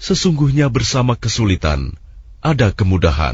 Sesungguhnya bersama kesulitan ada kemudahan.